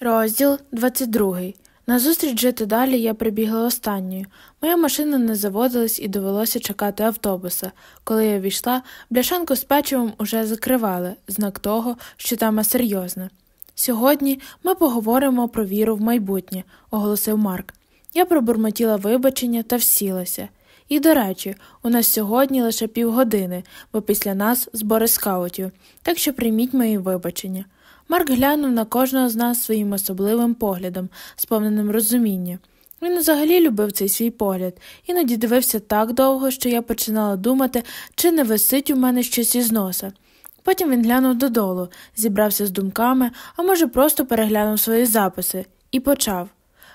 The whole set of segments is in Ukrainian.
Розділ 22. Назустріч жити далі я прибігла останньою. Моя машина не заводилась і довелося чекати автобуса. Коли я війшла, бляшанку з печивом уже закривали, знак того, що тема серйозна. Сьогодні ми поговоримо про віру в майбутнє, оголосив Марк. Я пробурмотіла вибачення та всілася. І, до речі, у нас сьогодні лише півгодини, бо після нас збори скаутів, так що прийміть мої вибачення. Марк глянув на кожного з нас своїм особливим поглядом, сповненим розуміння. Він взагалі любив цей свій погляд, іноді дивився так довго, що я починала думати, чи не висить у мене щось із носа. Потім він глянув додолу, зібрався з думками, а може, просто переглянув свої записи, і почав.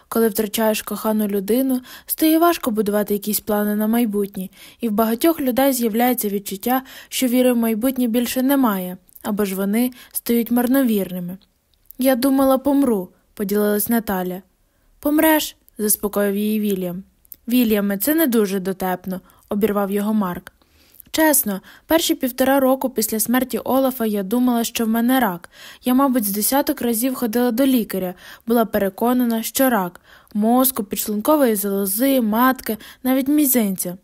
Коли втрачаєш кохану людину, стає важко будувати якісь плани на майбутнє, і в багатьох людей з'являється відчуття, що віри в майбутнє більше немає, або ж вони стають марновірними. Я думала, помру, поділилась Наталя. Помреш, заспокоїв її Вільям. Вільяме, це не дуже дотепно, обірвав його Марк. Чесно, перші півтора року після смерті Олафа я думала, що в мене рак. Я, мабуть, з десяток разів ходила до лікаря, була переконана, що рак мозку, підшлункової залози, матки, навіть мізинця.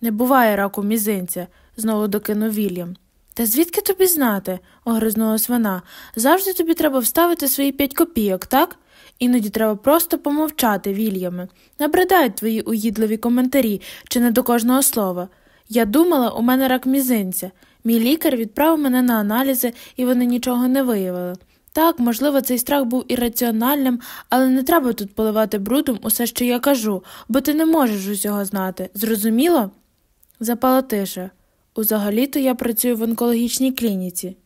Не буває раку мізинця, знову докинув Вільям. Та звідки тобі знати? огризнулась вона. Завжди тобі треба вставити свої п'ять копійок, так? Іноді треба просто помовчати, Вільяме. Набридають твої уїдливі коментарі чи не до кожного слова. Я думала, у мене рак мізинця. Мій лікар відправив мене на аналізи, і вони нічого не виявили. Так, можливо, цей страх був ірраціональним, але не треба тут поливати брудом усе, що я кажу, бо ти не можеш усього знати. Зрозуміло? Запала тиша. Узагалі-то я працюю в онкологічній клініці.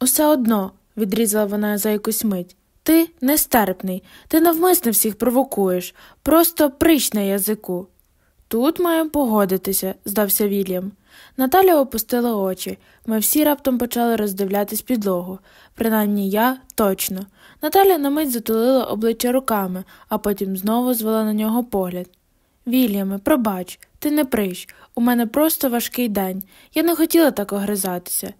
Усе одно, відрізала вона за якусь мить. Ти нестерпний, ти навмисно всіх провокуєш, просто прищ на язику. Тут маємо погодитися, здався Вільям. Наталя опустила очі. Ми всі раптом почали роздивлятись підлогу. Принаймні я точно. Наталя на мить затулила обличчя руками, а потім знову звела на нього погляд. Вільяме, пробач, ти не прищ. У мене просто важкий день. Я не хотіла так огризатися.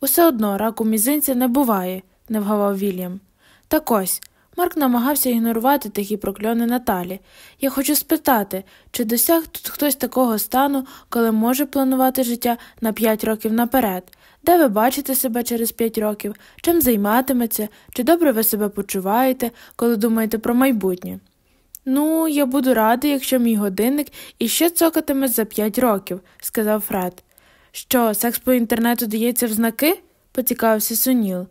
Усе одно раку мізинця не буває, не вгавав Вільям. Так ось. Марк намагався ігнорувати такі прокльони Наталі. Я хочу спитати, чи досяг тут хтось такого стану, коли може планувати життя на п'ять років наперед, де ви бачите себе через п'ять років, чим займатиметься, чи добре ви себе почуваєте, коли думаєте про майбутнє? Ну, я буду радий, якщо мій годинник іще цокатиме за п'ять років, сказав Фред. Що, секс по інтернету дається в знаки? поцікавився Суніл.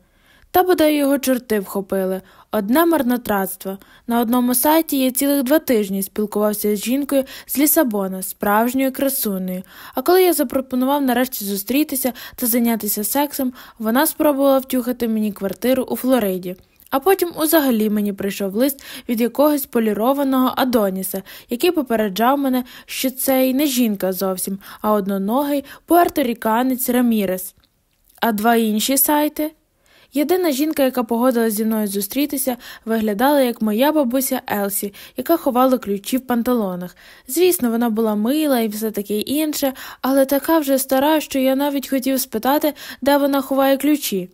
Та бодай його чорти вхопили. Одне марнотратство. На одному сайті я цілих два тижні спілкувався з жінкою з Лісабона, справжньою красунею. А коли я запропонував нарешті зустрітися та зайнятися сексом, вона спробувала втюхати мені квартиру у Флориді. А потім узагалі мені прийшов лист від якогось полірованого Адоніса, який попереджав мене, що це й не жінка зовсім, а одноногий пуерторіканець Рамірес. А два інші сайти. Єдина жінка, яка погодилась зі мною зустрітися, виглядала як моя бабуся Елсі, яка ховала ключі в панталонах. Звісно, вона була мила і все таке інше, але така вже стара, що я навіть хотів спитати, де вона ховає ключі.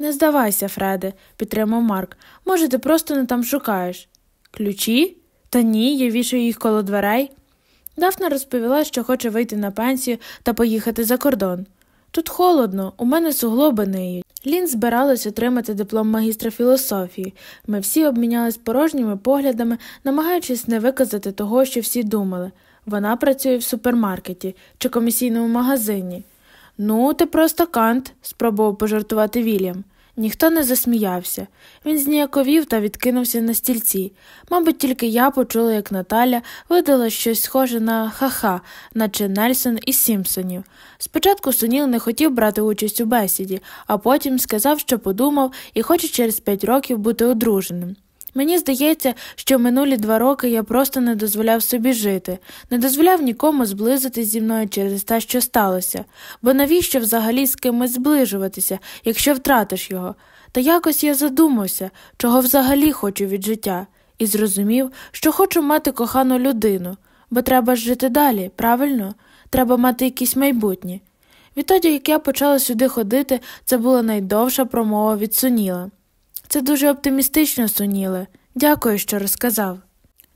Не здавайся, Фреде, підтримав Марк. Може, ти просто не там шукаєш. Ключі? Та ні, я вішаю їх коло дверей. Дафна розповіла, що хоче вийти на пенсію та поїхати за кордон. Тут холодно, у мене суглоби ниють. Лін збиралась отримати диплом магістра філософії. Ми всі обмінялись порожніми поглядами, намагаючись не виказати того, що всі думали. Вона працює в супермаркеті чи комісійному магазині. Ну, ти просто кант, спробував пожартувати Вільям. Ніхто не засміявся. Він зніяковів та відкинувся на стільці. Мабуть, тільки я почула, як Наталя видала щось схоже на ха-ха, наче Нельсон із Сімпсонів. Спочатку Суніл не хотів брати участь у бесіді, а потім сказав, що подумав і хоче через п'ять років бути одруженим. Мені здається, що минулі два роки я просто не дозволяв собі жити, не дозволяв нікому зблизитись зі мною через те, що сталося, бо навіщо взагалі з кимось зближуватися, якщо втратиш його? Та якось я задумався, чого взагалі хочу від життя, і зрозумів, що хочу мати кохану людину, бо треба ж жити далі, правильно? Треба мати якесь майбутнє. Відтоді, як я почала сюди ходити, це була найдовша промова від Суніла. Це дуже оптимістично, суніле. Дякую, що розказав.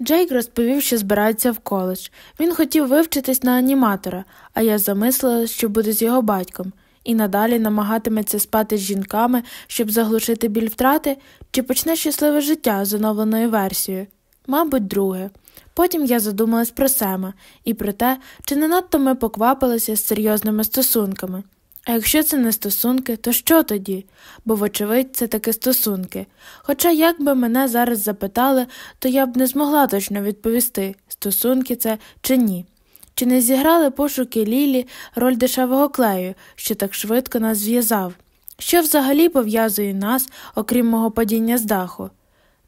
Джейк розповів, що збирається в коледж. Він хотів вивчитись на аніматора, а я замислила, що буде з його батьком, і надалі намагатиметься спати з жінками, щоб заглушити біль втрати, чи почне щасливе життя з оновленою версією. Мабуть, друге. Потім я задумалась про Сема і про те, чи не надто ми поквапилися з серйозними стосунками. А якщо це не стосунки, то що тоді? Бо, вочевидь, це таки стосунки. Хоча, як би мене зараз запитали, то я б не змогла точно відповісти, стосунки це чи ні. Чи не зіграли пошуки Лілі роль дешевого клею, що так швидко нас зв'язав? Що взагалі пов'язує нас, окрім мого падіння з даху?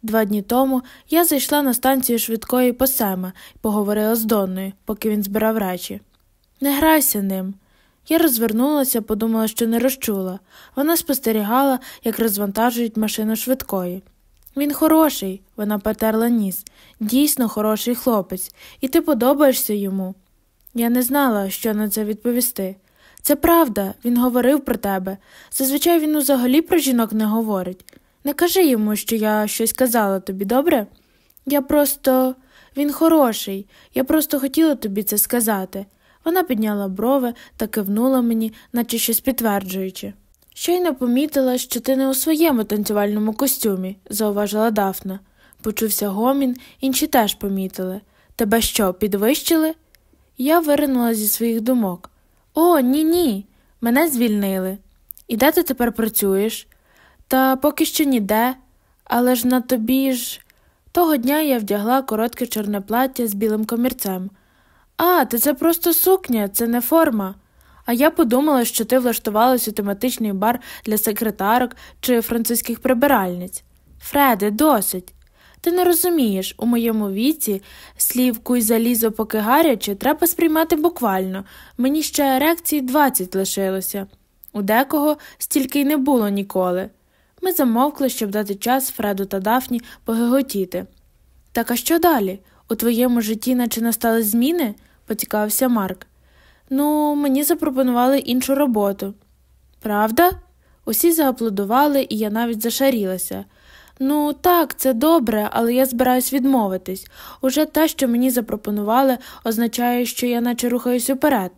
Два дні тому я зайшла на станцію швидкої по Сема і поговорила з Донною, поки він збирав речі. Не грайся ним. Я розвернулася, подумала, що не розчула. Вона спостерігала, як розвантажують машину швидкої. Він хороший, вона потерла ніс, дійсно хороший хлопець, і ти подобаєшся йому. Я не знала, що на це відповісти. Це правда, він говорив про тебе. Зазвичай він взагалі про жінок не говорить. Не кажи йому, що я щось казала тобі, добре? Я просто. Він хороший, я просто хотіла тобі це сказати. Вона підняла брови та кивнула мені, наче щось підтверджуючи. Щойно помітила, що ти не у своєму танцювальному костюмі, зауважила Дафна. Почувся гомін, інші теж помітили. Тебе що, підвищили? Я виринула зі своїх думок. О, ні, ні. Мене звільнили. І де ти тепер працюєш? Та поки що ніде, але ж на тобі ж. Того дня я вдягла коротке чорне плаття з білим комірцем. А, та це просто сукня, це не форма. А я подумала, що ти влаштувалась у тематичний бар для секретарок чи французьких прибиральниць. Фреде, досить. Ти не розумієш, у моєму віці слів куй залізо, поки гаряче, треба сприймати буквально. Мені ще ерекції двадцять лишилося. У декого стільки й не було ніколи. Ми замовкли, щоб дати час Фреду та Дафні погиготіти. Так а що далі? У твоєму житті наче настали зміни? Поцікавився Марк. Ну, мені запропонували іншу роботу. Правда? Усі зааплодували, і я навіть зашарілася. Ну, так, це добре, але я збираюсь відмовитись. Уже те, що мені запропонували, означає, що я наче рухаюсь уперед.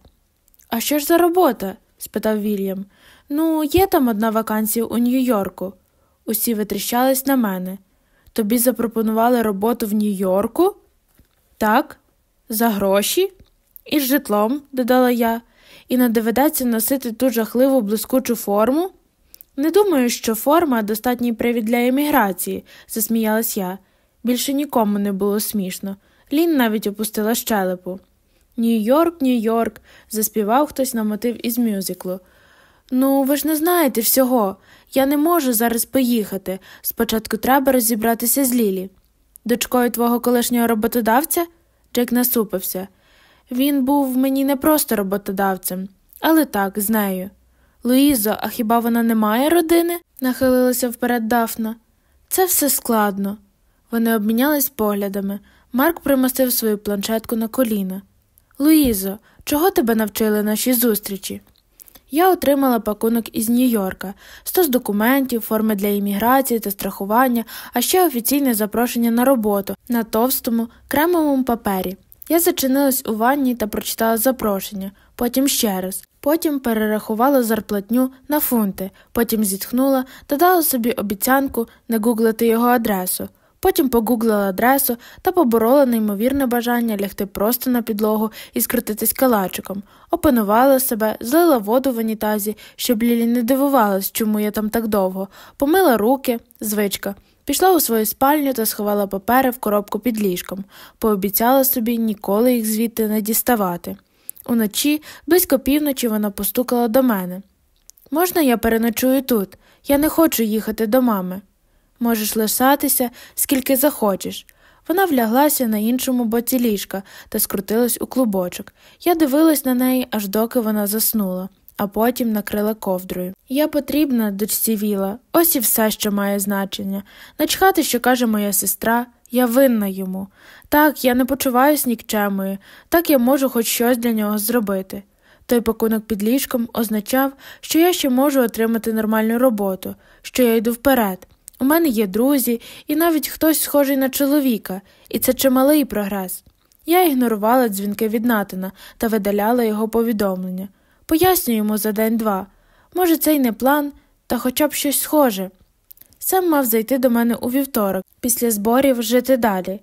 А що ж за робота? спитав Вільям. Ну, є там одна вакансія у Нью-Йорку. Усі витріщались на мене. Тобі запропонували роботу в Нью-Йорку? Так, за гроші? І з житлом, додала я, і не доведеться носити ту жахливу блискучу форму. Не думаю, що форма достатній привід для еміграції, засміялась я. Більше нікому не було смішно. Лін навіть опустила щелепу. Нью-Йорк, Нью-Йорк, заспівав хтось на мотив із мюзиклу. Ну, ви ж не знаєте всього. Я не можу зараз поїхати. Спочатку треба розібратися з Лілі. Дочкою твого колишнього роботодавця? Джек насупився. Він був мені не просто роботодавцем, але так, з нею. Луїзо, а хіба вона не має родини? нахилилася вперед Дафна. Це все складно. Вони обмінялись поглядами. Марк примостив свою планшетку на коліна. Луїзо, чого тебе навчили наші зустрічі? Я отримала пакунок із Нью-Йорка, стос документів, форми для імміграції та страхування, а ще офіційне запрошення на роботу на товстому, кремовому папері. Я зачинилась у ванні та прочитала запрошення, потім ще раз. Потім перерахувала зарплатню на фунти, потім зітхнула та дала собі обіцянку не гуглити його адресу. Потім погуглила адресу та поборола неймовірне бажання лягти просто на підлогу і скрутитись калачиком, опанувала себе, злила воду в унітазі, щоб Лілі не дивувалась, чому я там так довго, помила руки, звичка, пішла у свою спальню та сховала папери в коробку під ліжком, пообіцяла собі ніколи їх звідти не діставати. Уночі, близько півночі, вона постукала до мене. Можна я переночую тут? Я не хочу їхати до мами. Можеш лишатися, скільки захочеш. Вона вляглася на іншому боці ліжка та скрутилась у клубочок. Я дивилась на неї, аж доки вона заснула, а потім накрила ковдрою. Я потрібна, дочці Віла, ось і все, що має значення. Начхати, що каже моя сестра, я винна йому. Так, я не почуваюсь нікчемою, так я можу хоч щось для нього зробити. Той пакунок під ліжком означав, що я ще можу отримати нормальну роботу, що я йду вперед. У мене є друзі, і навіть хтось схожий на чоловіка, і це чималий прогрес. Я ігнорувала дзвінки від Натана та видаляла його повідомлення. Пояснюю йому за день-два. Може, це й не план, та хоча б щось схоже. Сам мав зайти до мене у вівторок, після зборів жити далі.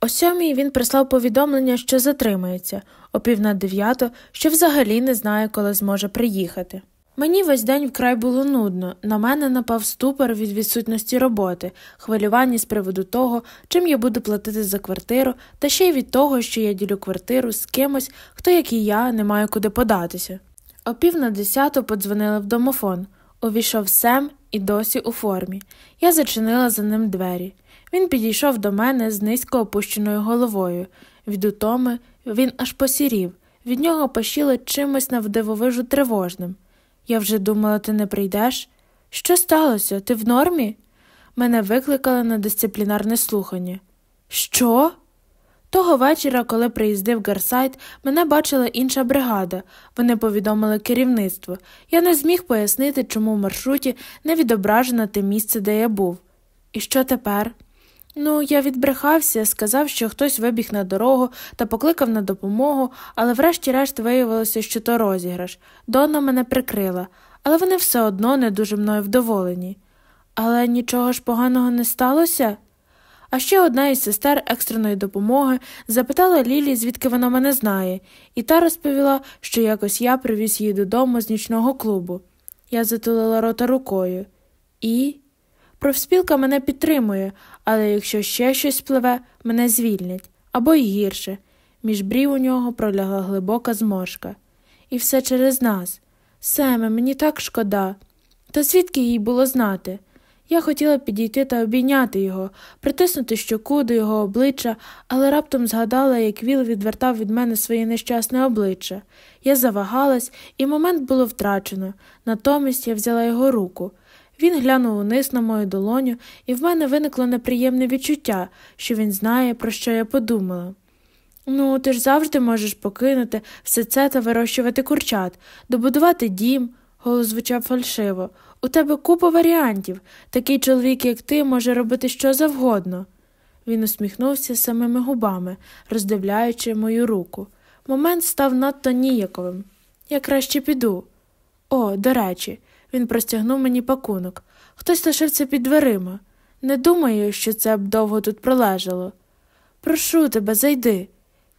О сьомій він прислав повідомлення, що затримається, о пів на дев'ято, що взагалі не знає, коли зможе приїхати. Мені весь день вкрай було нудно, на мене напав ступор від відсутності роботи, хвилювання з приводу того, чим я буду платити за квартиру, та ще й від того, що я ділю квартиру з кимось, хто, як і я, не має куди податися. О пів на десяту подзвонили в домофон. Увійшов Сем і досі у формі. Я зачинила за ним двері. Він підійшов до мене з низько опущеною головою. Від утоми він аж посірів, від нього пощило чимось навдивовижу тривожним. Я вже думала, ти не прийдеш? Що сталося? Ти в нормі? Мене викликали на дисциплінарне слухання. Що? Того вечора, коли приїздив Гарсайт, мене бачила інша бригада. Вони повідомили керівництво. Я не зміг пояснити, чому в маршруті не відображено те місце, де я був. І що тепер? Ну, я відбрехався, сказав, що хтось вибіг на дорогу та покликав на допомогу, але врешті-решт виявилося, що то розіграш. Донна мене прикрила, але вони все одно не дуже мною вдоволені. Але нічого ж поганого не сталося? А ще одна із сестер екстреної допомоги запитала Лілі, звідки вона мене знає, і та розповіла, що якось я привіз її додому з нічного клубу. Я затулила рота рукою. І. Профспілка мене підтримує, але якщо ще щось спливе, мене звільнять або й гірше. Між брів у нього пролягла глибока зморшка. І все через нас. Семе, мені так шкода. Та звідки їй було знати? Я хотіла підійти та обійняти його, притиснути щоку до його обличчя, але раптом згадала, як Віл відвертав від мене своє нещасне обличчя. Я завагалась, і момент було втрачено. Натомість я взяла його руку. Він глянув униз на мою долоню, і в мене виникло неприємне відчуття, що він знає, про що я подумала. Ну, ти ж завжди можеш покинути все це та вирощувати курчат, добудувати дім, голос звучав фальшиво. У тебе купа варіантів. Такий чоловік, як ти, може робити що завгодно. Він усміхнувся самими губами, роздивляючи мою руку. Момент став надто ніяковим. Я краще піду. О, до речі, він простягнув мені пакунок. Хтось лишився під дверима. Не думаю, що це б довго тут пролежало. Прошу тебе, зайди.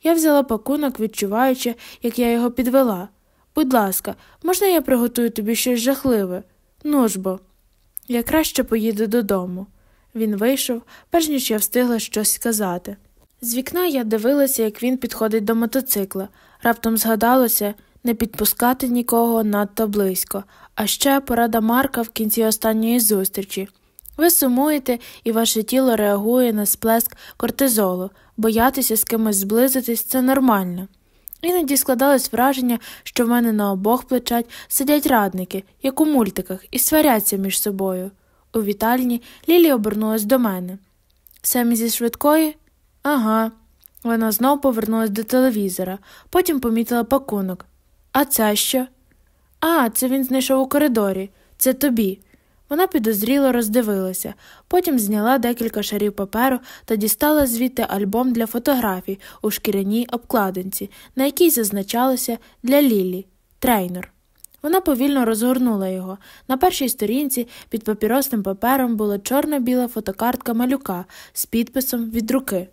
Я взяла пакунок, відчуваючи, як я його підвела. Будь ласка, можна я приготую тобі щось жахливе? Ну ж бо, я краще поїду додому. Він вийшов, перш ніж я встигла щось сказати. З вікна я дивилася, як він підходить до мотоцикла. Раптом згадалося не підпускати нікого надто близько, а ще порада Марка в кінці останньої зустрічі. Ви сумуєте, і ваше тіло реагує на сплеск кортизолу, боятися з кимось зблизитись це нормально. Іноді складалось враження, що в мене на обох плечать сидять радники, як у мультиках, і сваряться між собою. У вітальні Лілі обернулась до мене. Семі зі швидкої? Ага. Вона знов повернулась до телевізора, потім помітила пакунок. А це що? А, це він знайшов у коридорі. Це тобі. Вона підозріло роздивилася, потім зняла декілька шарів паперу та дістала звідти альбом для фотографій у шкіряній обкладинці, на якій зазначалося для Лілі трейнер. Вона повільно розгорнула його. На першій сторінці під папіросним папером була чорно-біла фотокартка малюка з підписом від руки.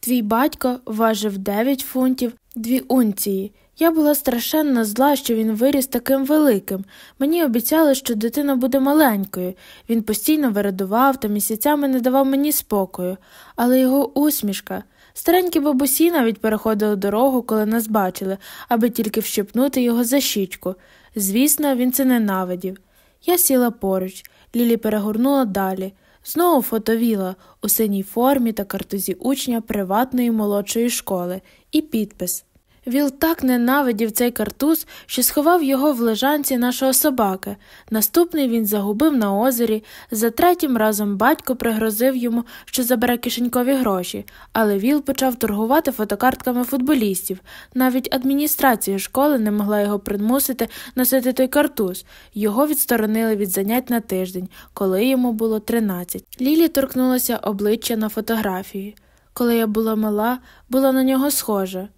Твій батько важив 9 фунтів, дві унції. Я була страшенно зла, що він виріс таким великим. Мені обіцяли, що дитина буде маленькою. Він постійно вирадував та місяцями не давав мені спокою, але його усмішка. Старенькі бабусі навіть переходили дорогу, коли нас бачили, аби тільки вщипнути його за щічку. Звісно, він це ненавидів. Я сіла поруч, Лілі перегорнула далі. Знову фотовіла у синій формі та картузі учня приватної молодшої школи і підпис Віл так ненавидів цей картуз, що сховав його в лежанці нашого собаки. Наступний він загубив на озері. За третім разом батько пригрозив йому, що забере кишенькові гроші, але Віл почав торгувати фотокартками футболістів. Навіть адміністрація школи не могла його примусити носити той картуз. Його відсторонили від занять на тиждень, коли йому було 13. Лілі торкнулася обличчя на фотографії. Коли я була мала, була на нього схожа.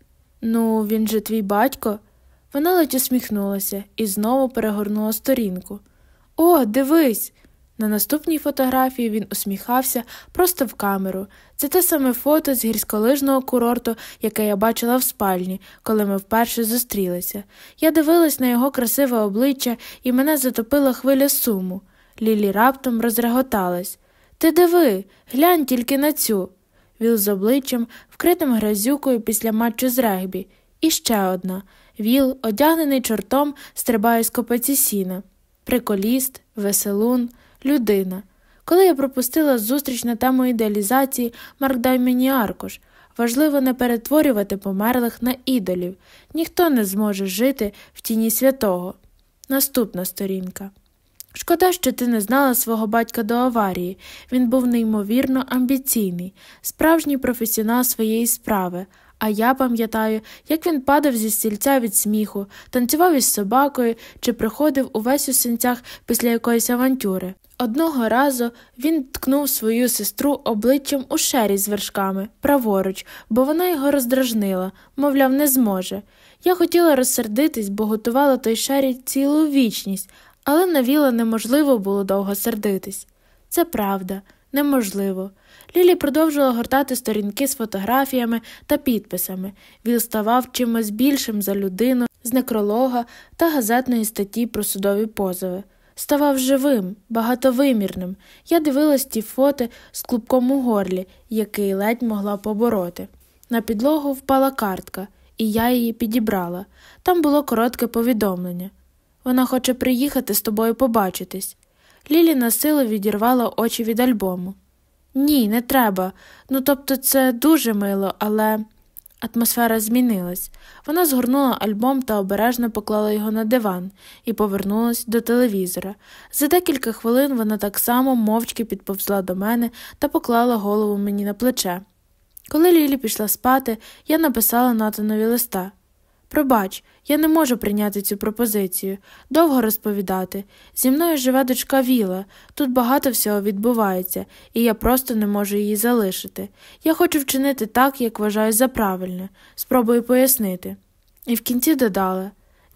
Ну, він же твій батько. Вона ледь усміхнулася і знову перегорнула сторінку. О, дивись! На наступній фотографії він усміхався просто в камеру. Це те саме фото з гірськолижного курорту, яке я бачила в спальні, коли ми вперше зустрілися. Я дивилась на його красиве обличчя і мене затопила хвиля суму. Лілі раптом розреготалась. Ти диви, глянь тільки на цю. Віл з обличчям, вкритим грязюкою після матчу з регбі. І ще одна. Віл, одягнений чортом, стрибає з копиці сіна. Приколіст, веселун, людина. Коли я пропустила зустріч на тему ідеалізації, Марк дай мені аркуш. Важливо не перетворювати померлих на ідолів. Ніхто не зможе жити в тіні святого. Наступна сторінка. Шкода, що ти не знала свого батька до аварії. Він був неймовірно амбіційний, справжній професіонал своєї справи. А я пам'ятаю, як він падав зі стільця від сміху, танцював із собакою чи приходив увесь у синцях після якоїсь авантюри. Одного разу він ткнув свою сестру обличчям у шері з вершками, праворуч, бо вона його роздражнила, мовляв, не зможе. Я хотіла розсердитись, бо готувала той шері цілу вічність, але на Віла неможливо було довго сердитись. Це правда, неможливо. Лілі продовжувала гортати сторінки з фотографіями та підписами. Віл ставав чимось більшим за людину з некролога та газетної статті про судові позови. Ставав живим, багатовимірним. Я дивилась ті фото з клубком у горлі, який ледь могла побороти. На підлогу впала картка, і я її підібрала. Там було коротке повідомлення. Вона хоче приїхати з тобою побачитись. Лілі на силу відірвала очі від альбому. Ні, не треба. Ну тобто це дуже мило, але. Атмосфера змінилась. Вона згорнула альбом та обережно поклала його на диван і повернулась до телевізора. За декілька хвилин вона так само мовчки підповзла до мене та поклала голову мені на плече. Коли Лілі пішла спати, я написала Натанові листа. Пробач, я не можу прийняти цю пропозицію, довго розповідати. Зі мною живе дочка Віла, тут багато всього відбувається, і я просто не можу її залишити. Я хочу вчинити так, як вважаю за правильне, спробую пояснити. І в кінці додала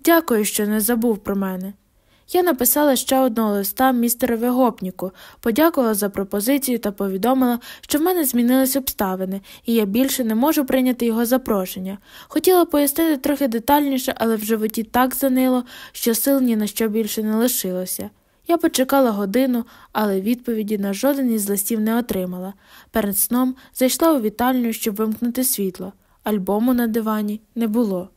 Дякую, що не забув про мене. Я написала ще одного листа містерові гопніку, подякувала за пропозицію та повідомила, що в мене змінились обставини, і я більше не можу прийняти його запрошення. Хотіла пояснити трохи детальніше, але в животі так занило, що сил ні на що більше не лишилося. Я почекала годину, але відповіді на жоден із листів не отримала. Перед сном зайшла у вітальню, щоб вимкнути світло. Альбому на дивані не було.